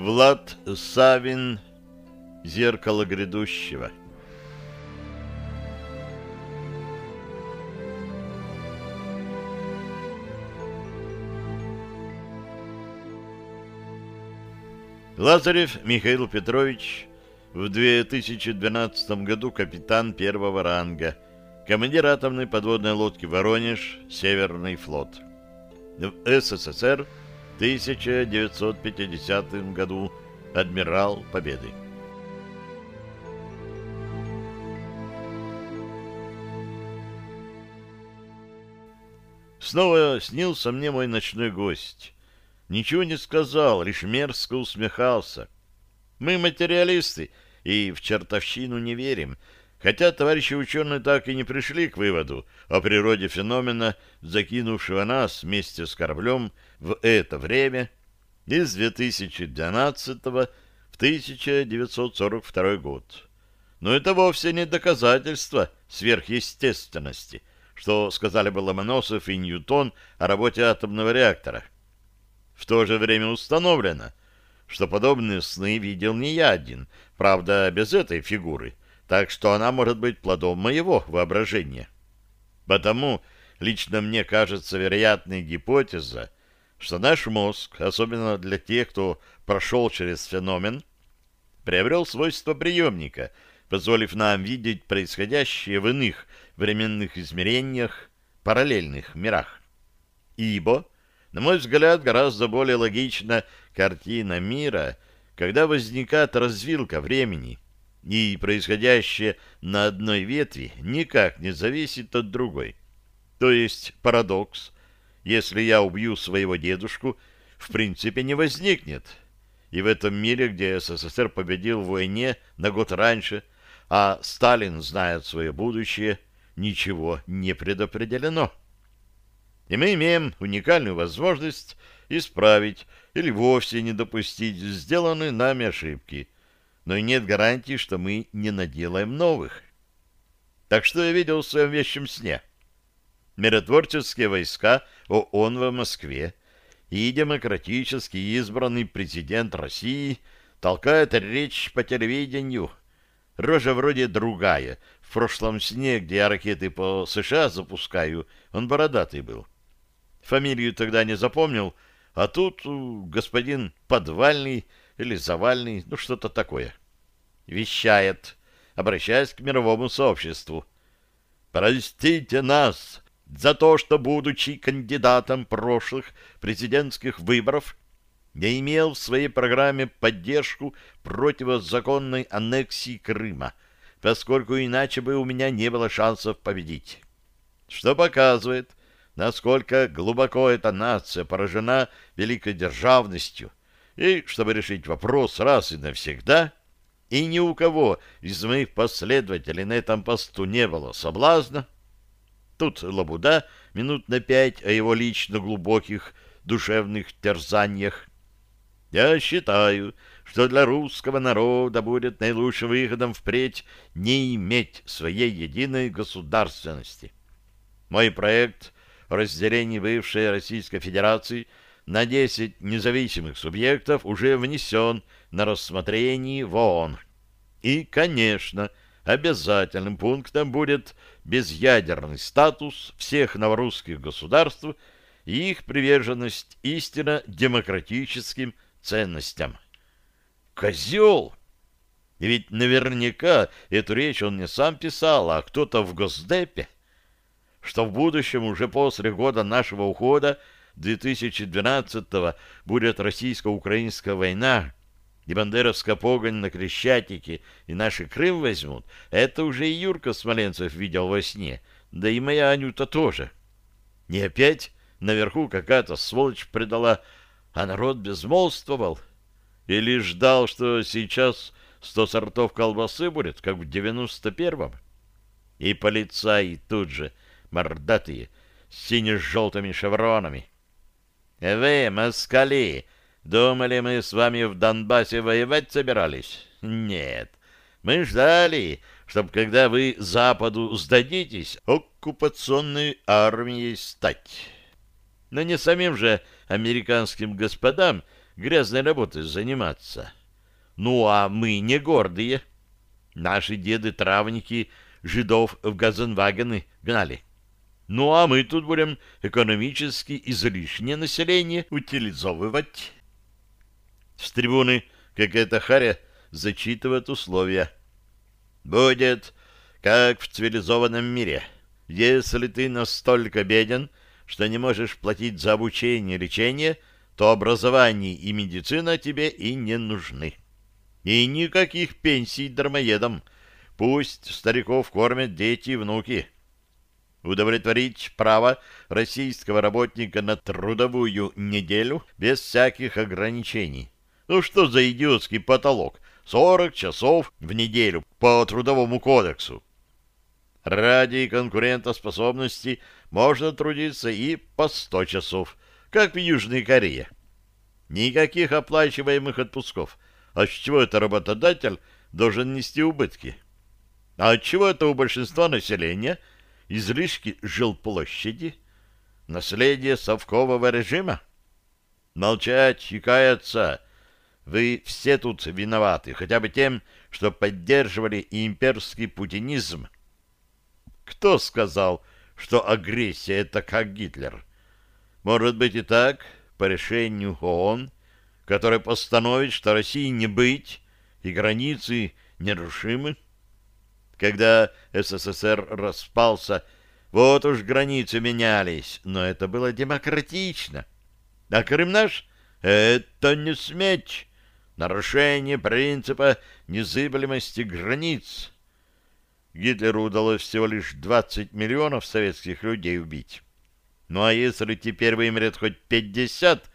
Влад Савин «Зеркало грядущего». Лазарев Михаил Петрович в 2012 году капитан первого ранга, командир атомной подводной лодки «Воронеж», Северный флот. В СССР 1950 году адмирал Победы. Снова снился мне мой ночной гость. Ничего не сказал, лишь мерзко усмехался. Мы материалисты и в чертовщину не верим, хотя товарищи ученые так и не пришли к выводу о природе феномена, закинувшего нас вместе с кораблем в это время из 2012 в 1942 год. Но это вовсе не доказательство сверхъестественности, что сказали бы Ломоносов и Ньютон о работе атомного реактора. В то же время установлено, что подобные сны видел не я один, правда, без этой фигуры, так что она может быть плодом моего воображения. Потому лично мне кажется вероятной гипотеза, что наш мозг, особенно для тех, кто прошел через феномен, приобрел свойство приемника, позволив нам видеть происходящее в иных временных измерениях, параллельных мирах. Ибо на мой взгляд, гораздо более логична картина мира, когда возникает развилка времени, и происходящее на одной ветви никак не зависит от другой. То есть парадокс. Если я убью своего дедушку, в принципе не возникнет. И в этом мире, где СССР победил в войне на год раньше, а Сталин знает свое будущее, ничего не предопределено и мы имеем уникальную возможность исправить или вовсе не допустить сделанные нами ошибки, но и нет гарантии, что мы не наделаем новых. Так что я видел в своем вещем сне? Миротворческие войска ООН в Москве и демократически избранный президент России толкают речь по телевидению. Рожа вроде другая. В прошлом сне, где я ракеты по США запускаю, он бородатый был. Фамилию тогда не запомнил, а тут господин Подвальный или Завальный, ну что-то такое. Вещает, обращаясь к мировому сообществу. «Простите нас за то, что, будучи кандидатом прошлых президентских выборов, не имел в своей программе поддержку противозаконной аннексии Крыма, поскольку иначе бы у меня не было шансов победить. Что показывает, насколько глубоко эта нация поражена великой державностью, и, чтобы решить вопрос раз и навсегда, и ни у кого из моих последователей на этом посту не было соблазна, тут лабуда минут на пять о его лично глубоких душевных терзаниях. Я считаю, что для русского народа будет наилучшим выходом впредь не иметь своей единой государственности. Мой проект разделении бывшей Российской Федерации на 10 независимых субъектов уже внесен на рассмотрение в ООН. И, конечно, обязательным пунктом будет безъядерный статус всех новорусских государств и их приверженность истинно демократическим ценностям. Козел! Ведь наверняка эту речь он не сам писал, а кто-то в Госдепе что в будущем, уже после года нашего ухода, 2012-го, будет российско-украинская война, и бандеровская погонь на Крещатике, и наши Крым возьмут, это уже и Юрка Смоленцев видел во сне, да и моя Анюта тоже. Не опять наверху какая-то сволочь предала, а народ безмолвствовал. Или ждал, что сейчас сто сортов колбасы будет, как в девяносто первом. И полицаи тут же мордатые, с сине-желтыми шевронами. «Вы, москали, думали, мы с вами в Донбассе воевать собирались? Нет. Мы ждали, чтобы, когда вы Западу сдадитесь, оккупационной армией стать. Но не самим же американским господам грязной работой заниматься. Ну, а мы не гордые. Наши деды-травники жидов в газенвагены гнали. Ну, а мы тут будем экономически излишнее население утилизовывать. С трибуны какая-то харя зачитывает условия. Будет, как в цивилизованном мире. Если ты настолько беден, что не можешь платить за обучение и лечение, то образование и медицина тебе и не нужны. И никаких пенсий дармоедам. Пусть стариков кормят дети и внуки. Удовлетворить право российского работника на трудовую неделю без всяких ограничений. Ну что за идиотский потолок? 40 часов в неделю по трудовому кодексу. Ради конкурентоспособности можно трудиться и по 100 часов, как в Южной Корее. Никаких оплачиваемых отпусков – а с чего это работодатель должен нести убытки? А от чего это у большинства населения излишки жилплощади? Наследие совкового режима? Молчать и каяться. Вы все тут виноваты, хотя бы тем, что поддерживали имперский путинизм. Кто сказал, что агрессия — это как Гитлер? Может быть и так, по решению ООН, который постановит, что России не быть и границы нерушимы. Когда СССР распался, вот уж границы менялись, но это было демократично. А Крым наш — это не сметь, нарушение принципа незыблемости границ. Гитлеру удалось всего лишь 20 миллионов советских людей убить. Ну а если теперь вымрет хоть 50,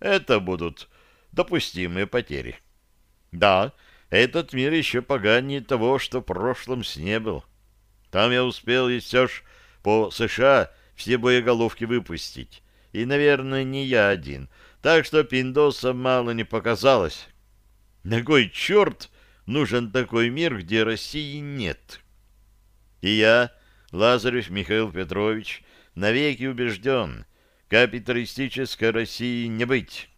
это будут допустимые потери. Да, этот мир еще поганее того, что в прошлом с не был. Там я успел еще ж по США все боеголовки выпустить. И, наверное, не я один. Так что пиндосам мало не показалось. На кой черт нужен такой мир, где России нет? И я, Лазарев Михаил Петрович, навеки убежден, капиталистической России не быть.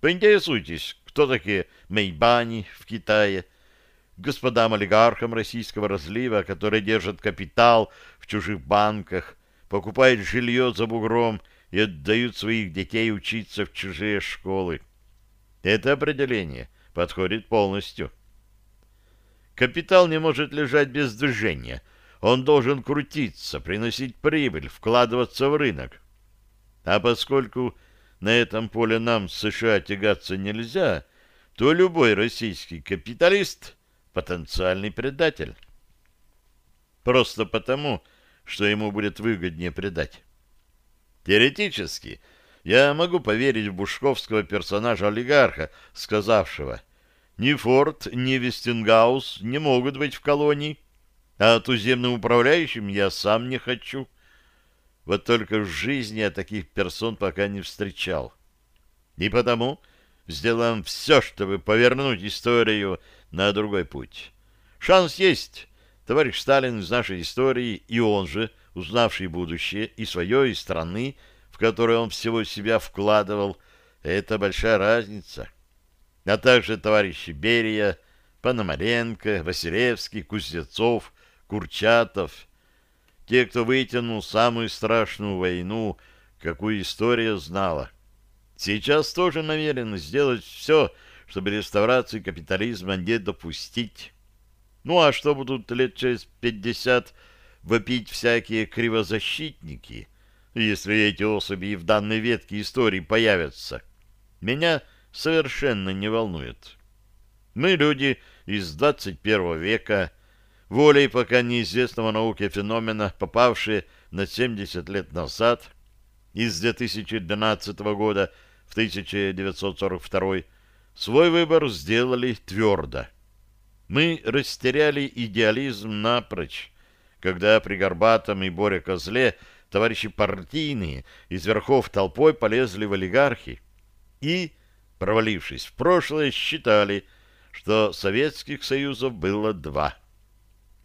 Поинтересуйтесь, кто такие Мейбани в Китае, господам олигархам российского разлива, которые держат капитал в чужих банках, покупают жилье за бугром и отдают своих детей учиться в чужие школы. Это определение подходит полностью. Капитал не может лежать без движения. Он должен крутиться, приносить прибыль, вкладываться в рынок. А поскольку на этом поле нам с США тягаться нельзя, то любой российский капиталист — потенциальный предатель. Просто потому, что ему будет выгоднее предать. Теоретически, я могу поверить в бушковского персонажа-олигарха, сказавшего, ни Форд, ни Вестингаус не могут быть в колонии, а туземным управляющим я сам не хочу. Вот только в жизни я таких персон пока не встречал. И потому сделаем все, чтобы повернуть историю на другой путь. Шанс есть. Товарищ Сталин из нашей истории, и он же, узнавший будущее, и свое, и страны, в которое он всего себя вкладывал, это большая разница. А также товарищи Берия, Пономаренко, Василевский, Кузнецов, Курчатов, те, кто вытянул самую страшную войну, какую история знала. Сейчас тоже намерены сделать все, чтобы реставрации капитализма не допустить. Ну а что будут лет через пятьдесят вопить всякие кривозащитники, если эти особи в данной ветке истории появятся, меня совершенно не волнует. Мы люди из 21 века, волей пока неизвестного науке феномена, попавшие на 70 лет назад, из 2012 года в 1942, свой выбор сделали твердо. Мы растеряли идеализм напрочь, когда при Горбатом и Боре Козле товарищи партийные из верхов толпой полезли в олигархи и, провалившись в прошлое, считали, что Советских Союзов было два –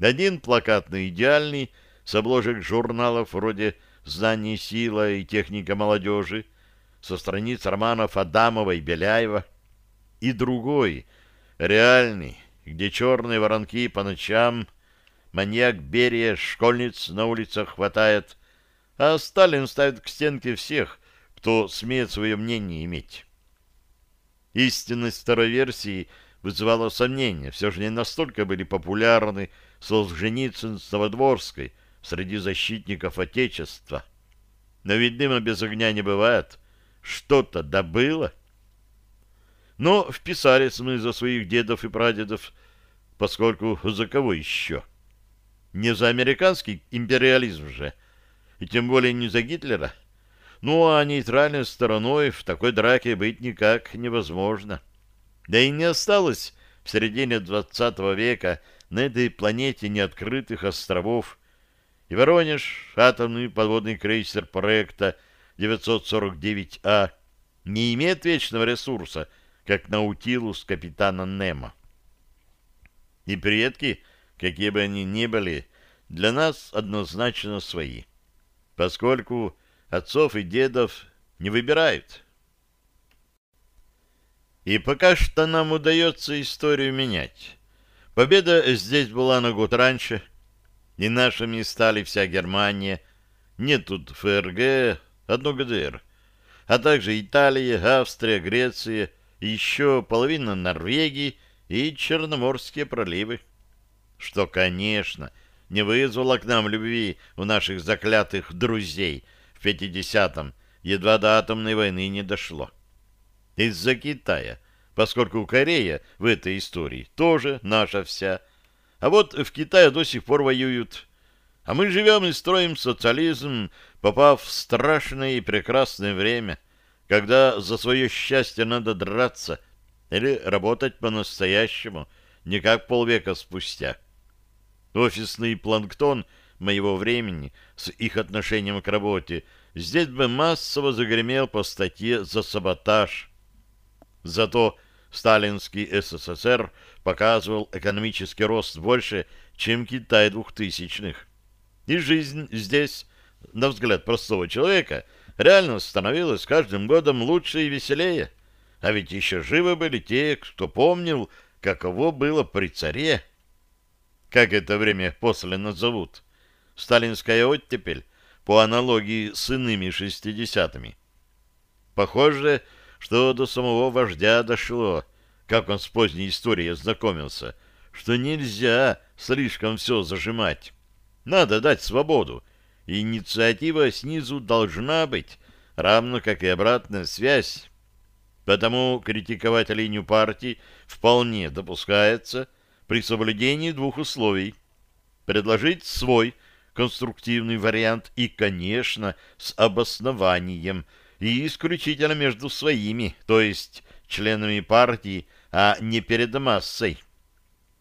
один плакатный идеальный, с обложек журналов вроде «Знание, сила» и «Техника молодежи», со страниц романов Адамова и Беляева. и другой, реальный, где черные воронки по ночам, маньяк Берия школьниц на улицах хватает, а Сталин ставит к стенке всех, кто смеет свое мнение иметь. Истинность второй версии вызывала сомнения, все же не настолько были популярны Солженицын с Новодворской среди защитников Отечества. Но ведь дыма без огня не бывает. Что-то добыло. Но вписались мы за своих дедов и прадедов, поскольку за кого еще? Не за американский империализм же, и тем более не за Гитлера. Ну, а нейтральной стороной в такой драке быть никак невозможно. Да и не осталось в середине XX века на этой планете неоткрытых островов, и Воронеж, атомный подводный крейсер проекта 949А, не имеет вечного ресурса, как Наутилус капитана Немо. И предки, какие бы они ни были, для нас однозначно свои, поскольку отцов и дедов не выбирают. И пока что нам удается историю менять. Победа здесь была на год раньше, и нашими стали вся Германия, нет тут ФРГ, одно ГДР, а также Италия, Австрия, Греция, еще половина Норвегии и Черноморские проливы. Что, конечно, не вызвало к нам любви у наших заклятых друзей в 50-м, едва до атомной войны не дошло. Из-за Китая, поскольку Корея в этой истории тоже наша вся, а вот в Китае до сих пор воюют. А мы живем и строим социализм, попав в страшное и прекрасное время, когда за свое счастье надо драться или работать по-настоящему, не как полвека спустя. Офисный планктон моего времени с их отношением к работе здесь бы массово загремел по статье за саботаж. Зато сталинский СССР показывал экономический рост больше, чем Китай двухтысячных. И жизнь здесь, на взгляд простого человека, реально становилась с каждым годом лучше и веселее. А ведь еще живы были те, кто помнил, каково было при царе. Как это время после назовут? Сталинская оттепель, по аналогии с иными шестидесятыми. Похоже, что до самого вождя дошло, как он с поздней историей ознакомился, что нельзя слишком все зажимать. Надо дать свободу. Инициатива снизу должна быть, равно как и обратная связь. Потому критиковать линию партии вполне допускается при соблюдении двух условий. Предложить свой конструктивный вариант и, конечно, с обоснованием – и исключительно между своими, то есть членами партии, а не перед массой.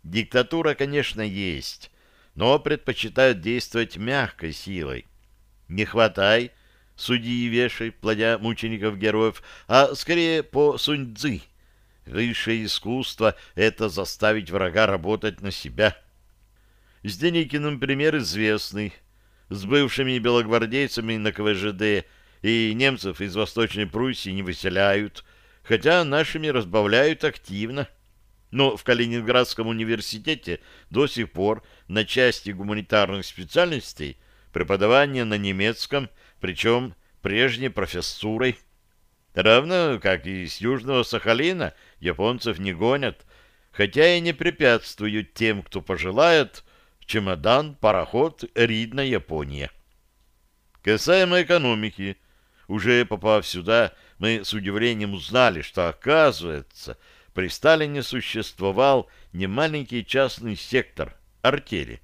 Диктатура, конечно, есть, но предпочитают действовать мягкой силой. Не хватай, суди и вешай, плодя мучеников-героев, а скорее по сунь-дзы. Высшее искусство — это заставить врага работать на себя. С Деникиным пример известный. С бывшими белогвардейцами на КВЖД — и немцев из Восточной Пруссии не выселяют, хотя нашими разбавляют активно. Но в Калининградском университете до сих пор на части гуманитарных специальностей преподавание на немецком, причем прежней профессурой. Равно как и с Южного Сахалина японцев не гонят, хотя и не препятствуют тем, кто пожелает, чемодан, пароход, ридна Япония. Касаемо экономики, уже попав сюда, мы с удивлением узнали, что, оказывается, при Сталине существовал немаленький частный сектор – артели,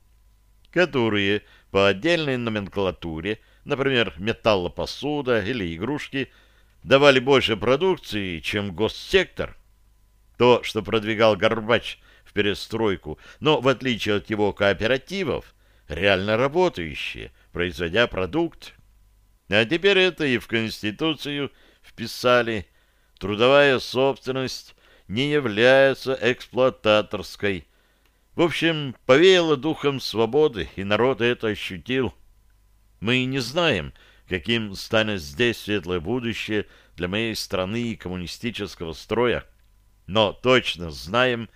которые по отдельной номенклатуре, например, металлопосуда или игрушки, давали больше продукции, чем госсектор. То, что продвигал Горбач в перестройку, но в отличие от его кооперативов, реально работающие, производя продукт, а теперь это и в Конституцию вписали. Трудовая собственность не является эксплуататорской. В общем, повеяло духом свободы, и народ это ощутил. Мы не знаем, каким станет здесь светлое будущее для моей страны и коммунистического строя. но точно знаем,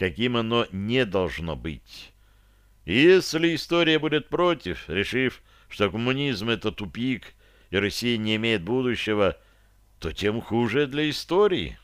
каким оно не должно быть. И если история будет против, решив, что коммунизм — это тупик, и Россия не имеет будущего, то тем хуже для истории.